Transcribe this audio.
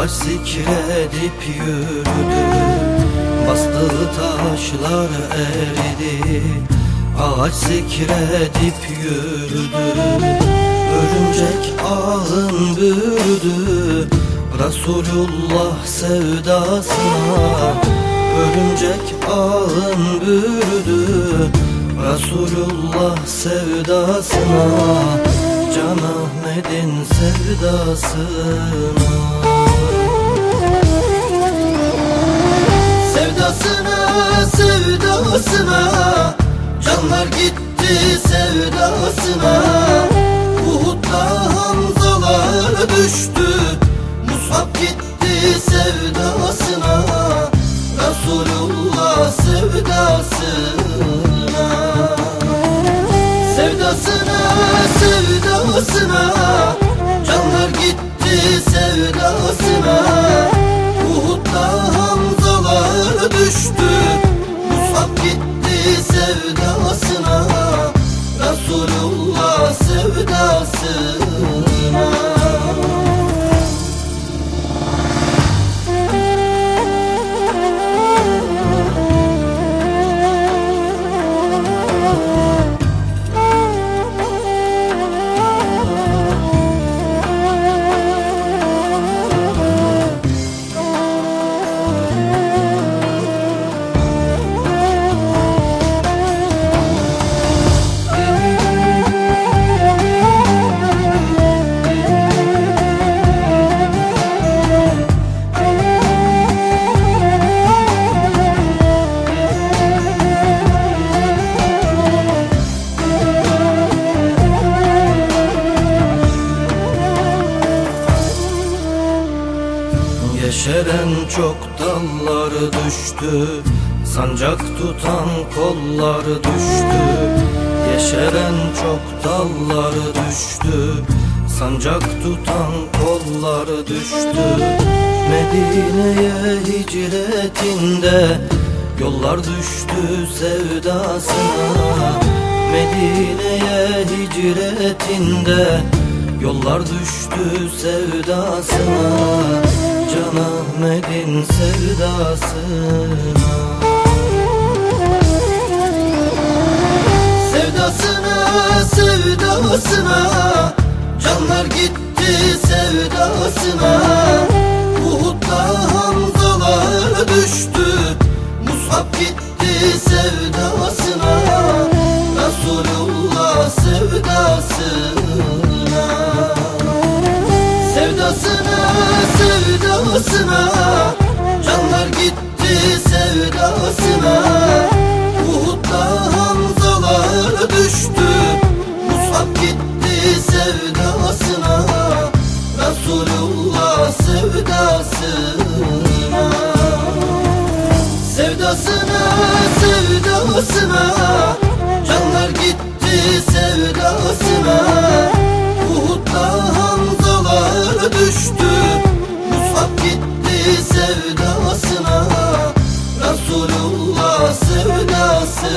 Ağaç zikredip yürüdü. Bastığı taşlar eridi Ağaç zikredip yürüdü. Örümcek ağın bürüdü Resulullah sevdasına. Örümcek ağın bürüdü Resulullah sevdasına Can Ahmet'in sevdasına. Sevdasına, sevdasına. Canlar gitti sevdasına. Uhud'da Hamzalar düştü sevdasına çok dallar düştü. Sancak tutan kollar düştü. Yeşeren çok dallar düştü. Sancak tutan kollar düştü. Medine'ye hicretinde Yollar düştü sevdasına. Medine'ye hicretinde Yollar düştü sevdasına Can Ahmet'in sevdasına. Sevdasına, sevdasına. Canlar gitti sevdasına. Uhud'da Hamzalar düştü. Musab gitti sevdasına. Resulullah sevdasına. Sevdasına, sevdasına Canlar gitti sevdasına. Uhud'da Hamzalar düştü. Musab gitti sevdasına. Resulullah sevdasına. Sevdasına, sevdasına. Canlar gitti sevdasına sevdasına